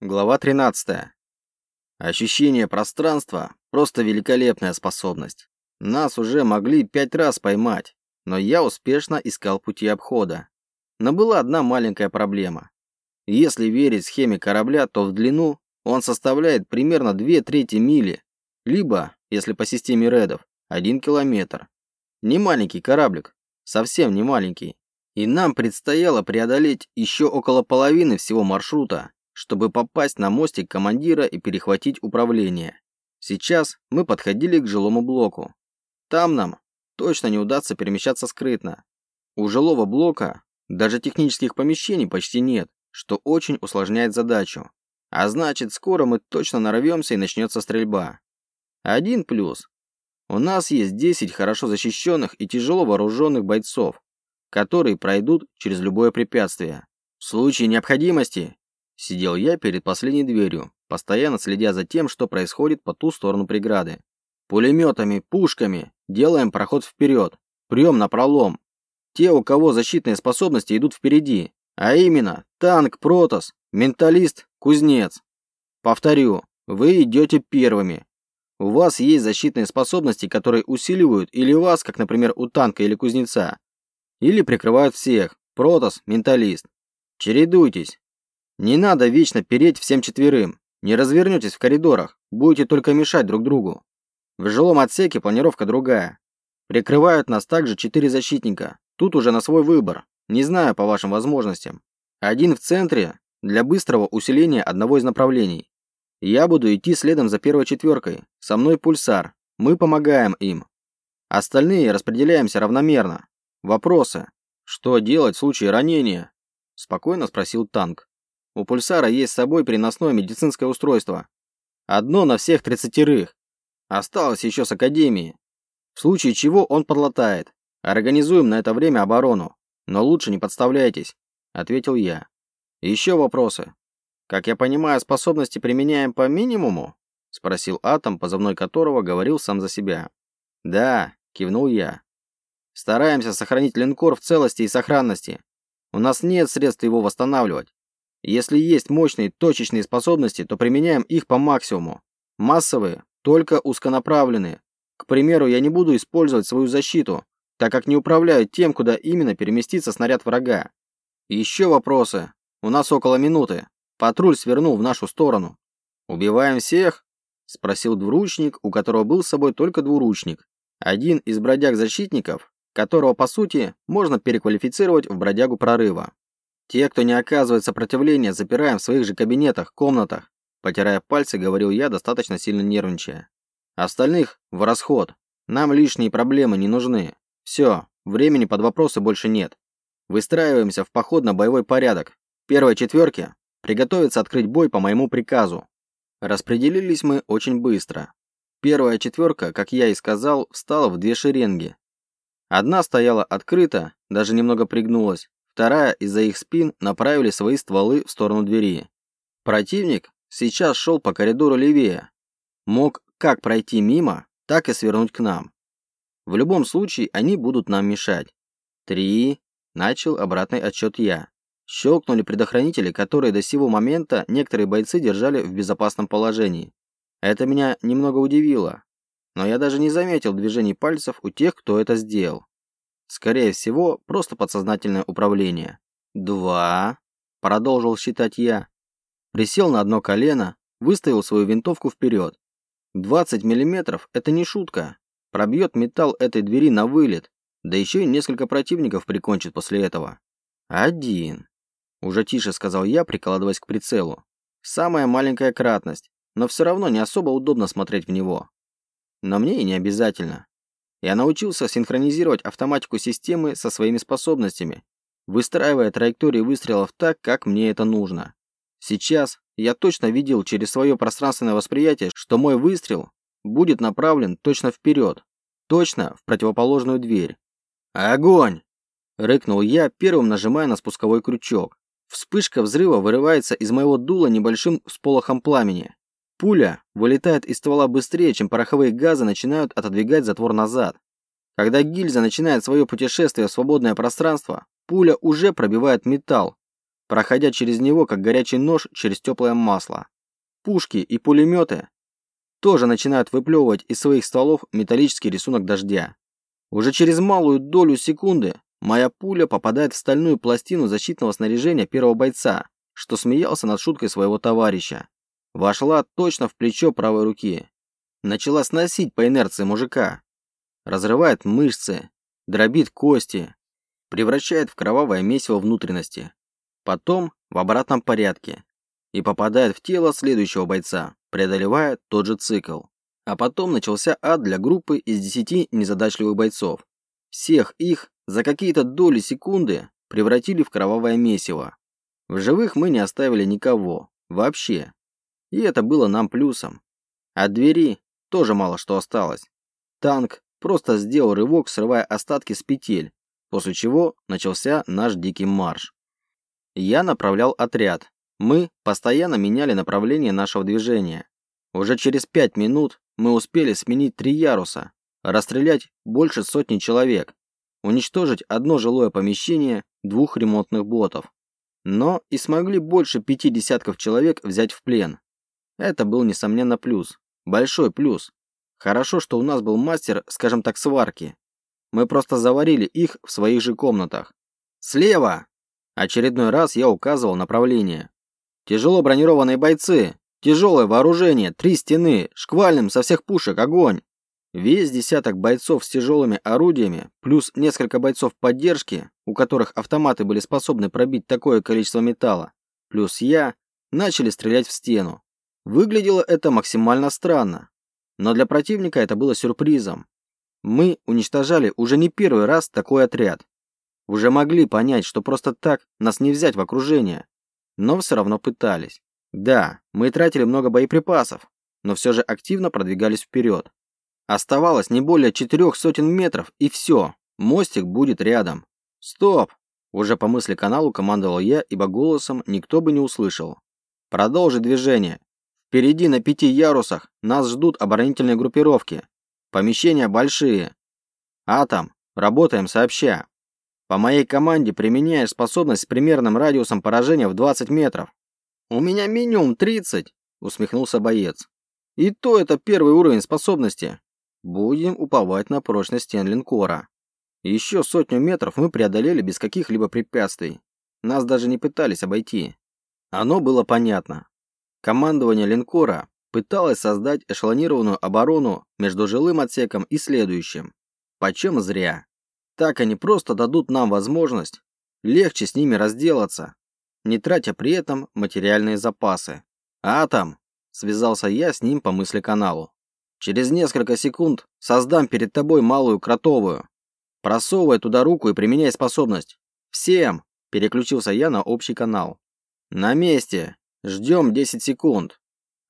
Глава 13. Ощущение пространства – просто великолепная способность. Нас уже могли пять раз поймать, но я успешно искал пути обхода. Но была одна маленькая проблема. Если верить схеме корабля, то в длину он составляет примерно две трети мили, либо, если по системе редов, один километр. Не маленький кораблик, совсем не маленький. И нам предстояло преодолеть еще около половины всего маршрута, чтобы попасть на мостик командира и перехватить управление. Сейчас мы подходили к жилому блоку. Там нам точно не удастся перемещаться скрытно. У жилого блока даже технических помещений почти нет, что очень усложняет задачу. А значит, скоро мы точно нарвемся и начнется стрельба. Один плюс. У нас есть 10 хорошо защищенных и тяжело вооруженных бойцов, которые пройдут через любое препятствие. В случае необходимости Сидел я перед последней дверью, постоянно следя за тем, что происходит по ту сторону преграды. Пулеметами, пушками делаем проход вперед, прем на пролом. Те, у кого защитные способности, идут впереди, а именно танк, протос, менталист, кузнец. Повторю, вы идете первыми. У вас есть защитные способности, которые усиливают или вас, как, например, у танка или кузнеца, или прикрывают всех, протос, менталист. Чередуйтесь, не надо вечно переть всем четверым. Не развернетесь в коридорах, будете только мешать друг другу. В жилом отсеке планировка другая. Прикрывают нас также четыре защитника. Тут уже на свой выбор. Не знаю по вашим возможностям. Один в центре для быстрого усиления одного из направлений. Я буду идти следом за первой четверкой. Со мной пульсар. Мы помогаем им. Остальные распределяемся равномерно. Вопросы. Что делать в случае ранения? Спокойно спросил танк. У пульсара есть с собой переносное медицинское устройство. Одно на всех тридцатерых. Осталось еще с академии. В случае чего он подлатает. Организуем на это время оборону. Но лучше не подставляйтесь, ответил я. Еще вопросы? Как я понимаю, способности применяем по минимуму? Спросил Атом, позывной которого говорил сам за себя. Да, кивнул я. Стараемся сохранить линкор в целости и сохранности. У нас нет средств его восстанавливать. Если есть мощные точечные способности, то применяем их по максимуму. Массовые, только узконаправленные. К примеру, я не буду использовать свою защиту, так как не управляю тем, куда именно переместится снаряд врага. Еще вопросы. У нас около минуты. Патруль свернул в нашу сторону. «Убиваем всех?» – спросил двуручник, у которого был с собой только двуручник. Один из бродяг-защитников, которого, по сути, можно переквалифицировать в бродягу прорыва. Те, кто не оказывает сопротивления, запираем в своих же кабинетах, комнатах. Потирая пальцы, говорил я, достаточно сильно нервничая. Остальных в расход. Нам лишние проблемы не нужны. Все, времени под вопросы больше нет. Выстраиваемся в поход на боевой порядок. Первой четверке приготовиться открыть бой по моему приказу. Распределились мы очень быстро. Первая четверка, как я и сказал, встала в две шеренги. Одна стояла открыто, даже немного пригнулась, Вторая из-за их спин направили свои стволы в сторону двери. Противник сейчас шел по коридору левее. Мог как пройти мимо, так и свернуть к нам. В любом случае, они будут нам мешать. Три. Начал обратный отчет я. Щелкнули предохранители, которые до сего момента некоторые бойцы держали в безопасном положении. Это меня немного удивило. Но я даже не заметил движений пальцев у тех, кто это сделал. Скорее всего, просто подсознательное управление. Два. Продолжил считать я. Присел на одно колено, выставил свою винтовку вперед. 20 миллиметров – это не шутка. Пробьет металл этой двери на вылет, да еще и несколько противников прикончит после этого. Один. Уже тише сказал я, прикладываясь к прицелу. Самая маленькая кратность, но все равно не особо удобно смотреть в него. Но мне и не обязательно. Я научился синхронизировать автоматику системы со своими способностями, выстраивая траектории выстрелов так, как мне это нужно. Сейчас я точно видел через свое пространственное восприятие, что мой выстрел будет направлен точно вперед, точно в противоположную дверь. «Огонь!» – рыкнул я, первым нажимая на спусковой крючок. Вспышка взрыва вырывается из моего дула небольшим всполохом пламени. Пуля вылетает из ствола быстрее, чем пороховые газы начинают отодвигать затвор назад. Когда гильза начинает свое путешествие в свободное пространство, пуля уже пробивает металл, проходя через него, как горячий нож через теплое масло. Пушки и пулеметы тоже начинают выплевывать из своих стволов металлический рисунок дождя. Уже через малую долю секунды моя пуля попадает в стальную пластину защитного снаряжения первого бойца, что смеялся над шуткой своего товарища. Вошла точно в плечо правой руки. Начала сносить по инерции мужика. Разрывает мышцы, дробит кости, превращает в кровавое месиво внутренности. Потом в обратном порядке. И попадает в тело следующего бойца, преодолевая тот же цикл. А потом начался ад для группы из десяти незадачливых бойцов. Всех их за какие-то доли секунды превратили в кровавое месиво. В живых мы не оставили никого. Вообще. И это было нам плюсом. От двери тоже мало что осталось. Танк просто сделал рывок, срывая остатки с петель, после чего начался наш дикий марш. Я направлял отряд. Мы постоянно меняли направление нашего движения. Уже через пять минут мы успели сменить три яруса, расстрелять больше сотни человек, уничтожить одно жилое помещение двух ремонтных ботов. Но и смогли больше пяти десятков человек взять в плен. Это был, несомненно, плюс. Большой плюс. Хорошо, что у нас был мастер, скажем так, сварки. Мы просто заварили их в своих же комнатах. «Слева!» Очередной раз я указывал направление. «Тяжело бронированные бойцы! Тяжелое вооружение, три стены, шквальным со всех пушек огонь. Весь десяток бойцов с тяжелыми орудиями, плюс несколько бойцов поддержки, у которых автоматы были способны пробить такое количество металла, плюс я, начали стрелять в стену. Выглядело это максимально странно, но для противника это было сюрпризом. Мы уничтожали уже не первый раз такой отряд. Уже могли понять, что просто так нас не взять в окружение, но все равно пытались. Да, мы тратили много боеприпасов, но все же активно продвигались вперед. Оставалось не более четырех сотен метров, и все, мостик будет рядом. Стоп! Уже по мысли каналу командовал я, ибо голосом никто бы не услышал. Продолжи движение. Впереди на пяти ярусах нас ждут оборонительные группировки. Помещения большие. Атом, работаем сообща. По моей команде применяешь способность с примерным радиусом поражения в 20 метров. «У меня минимум 30», — усмехнулся боец. «И то это первый уровень способности. Будем уповать на прочность стен линкора. Еще сотню метров мы преодолели без каких-либо препятствий. Нас даже не пытались обойти. Оно было понятно. Командование линкора пыталось создать эшелонированную оборону между жилым отсеком и следующим. Почем зря. Так они просто дадут нам возможность легче с ними разделаться, не тратя при этом материальные запасы. «Атом!» – связался я с ним по мысли каналу. «Через несколько секунд создам перед тобой малую кротовую. Просовывай туда руку и применяй способность. Всем!» – переключился я на общий канал. «На месте! Ждем 10 секунд!»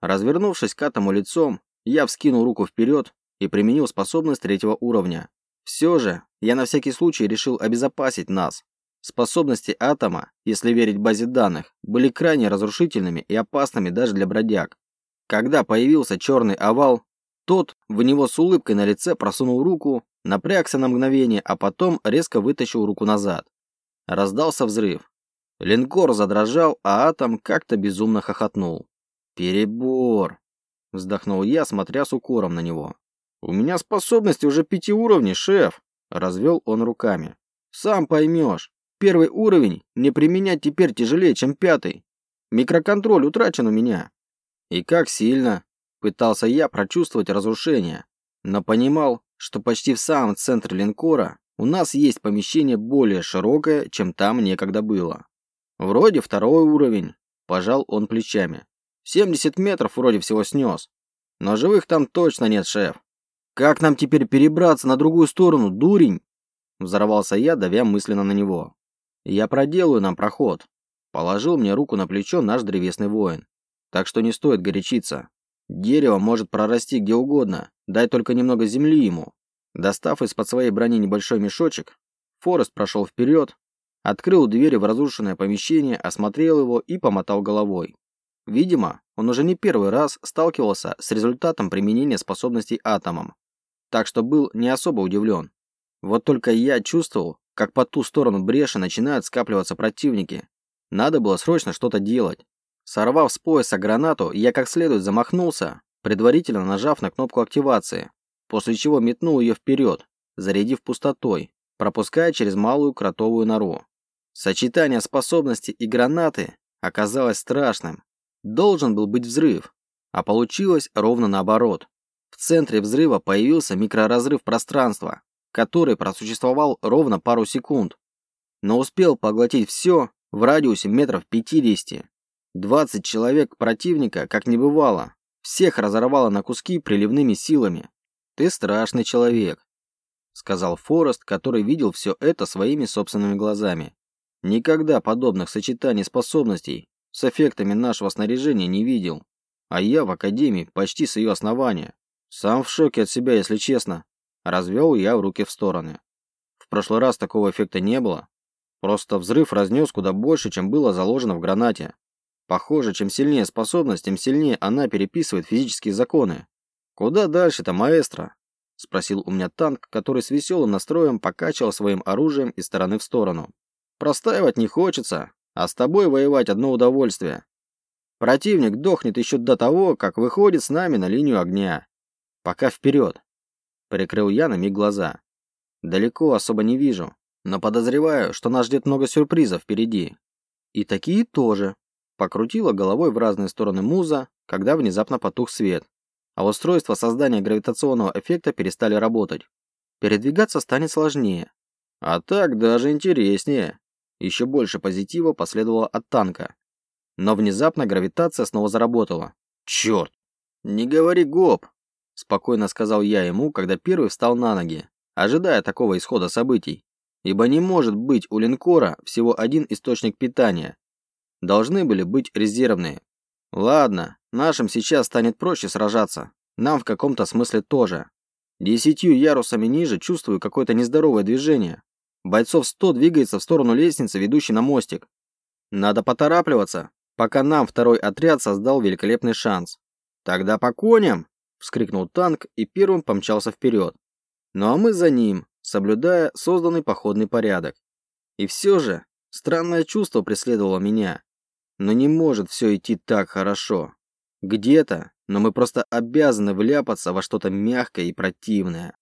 Развернувшись к атому лицом, я вскинул руку вперед и применил способность третьего уровня. Все же, я на всякий случай решил обезопасить нас. Способности атома, если верить базе данных, были крайне разрушительными и опасными даже для бродяг. Когда появился черный овал, тот в него с улыбкой на лице просунул руку, напрягся на мгновение, а потом резко вытащил руку назад. Раздался взрыв. Линкор задрожал, а атом как-то безумно хохотнул. «Перебор!» – вздохнул я, смотря с укором на него. «У меня способности уже пяти уровней, шеф!» – развел он руками. «Сам поймешь. Первый уровень мне применять теперь тяжелее, чем пятый. Микроконтроль утрачен у меня. И как сильно? Пытался я прочувствовать разрушение, но понимал, что почти в самом центре линкора у нас есть помещение более широкое, чем там некогда было. Вроде второй уровень, пожал он плечами. 70 метров вроде всего снес. Но живых там точно нет, шеф. Как нам теперь перебраться на другую сторону, дурень? Взорвался я, давя мысленно на него. Я проделаю нам проход. Положил мне руку на плечо наш древесный воин. Так что не стоит горячиться. Дерево может прорасти где угодно, дай только немного земли ему. Достав из-под своей брони небольшой мешочек, Форест прошел вперед, открыл двери в разрушенное помещение, осмотрел его и помотал головой. Видимо, он уже не первый раз сталкивался с результатом применения способностей атомом, так что был не особо удивлен. Вот только я чувствовал, как по ту сторону бреши начинают скапливаться противники. Надо было срочно что-то делать. Сорвав с пояса гранату, я как следует замахнулся, предварительно нажав на кнопку активации, после чего метнул ее вперед, зарядив пустотой, пропуская через малую кротовую нору. Сочетание способностей и гранаты оказалось страшным. Должен был быть взрыв, а получилось ровно наоборот. В центре взрыва появился микроразрыв пространства, который просуществовал ровно пару секунд, но успел поглотить все в радиусе метров 50. 20 человек противника, как не бывало, всех разорвало на куски приливными силами. Ты страшный человек, сказал Форест, который видел все это своими собственными глазами. Никогда подобных сочетаний способностей с эффектами нашего снаряжения не видел. А я в академии почти с ее основания. Сам в шоке от себя, если честно. Развел я руки в стороны. В прошлый раз такого эффекта не было. Просто взрыв разнес куда больше, чем было заложено в гранате. Похоже, чем сильнее способность, тем сильнее она переписывает физические законы. Куда дальше-то, маэстро? Спросил у меня танк, который с веселым настроем покачивал своим оружием из стороны в сторону. Простаивать не хочется, а с тобой воевать одно удовольствие. Противник дохнет еще до того, как выходит с нами на линию огня. Пока вперед. Прикрыл я на миг глаза. Далеко особо не вижу, но подозреваю, что нас ждет много сюрпризов впереди. И такие тоже. Покрутила головой в разные стороны муза, когда внезапно потух свет, а устройства создания гравитационного эффекта перестали работать. Передвигаться станет сложнее. А так даже интереснее. Еще больше позитива последовало от танка. Но внезапно гравитация снова заработала. Черт! Не говори гоп, спокойно сказал я ему, когда первый встал на ноги, ожидая такого исхода событий. Ибо не может быть у линкора всего один источник питания. Должны были быть резервные. Ладно, нашим сейчас станет проще сражаться. Нам в каком-то смысле тоже. Десятью ярусами ниже чувствую какое-то нездоровое движение. Бойцов сто двигается в сторону лестницы, ведущей на мостик. Надо поторапливаться, пока нам второй отряд создал великолепный шанс. Тогда по коням! вскрикнул танк и первым помчался вперед. Ну а мы за ним, соблюдая созданный походный порядок. И все же странное чувство преследовало меня. Но не может все идти так хорошо. Где-то, но мы просто обязаны вляпаться во что-то мягкое и противное.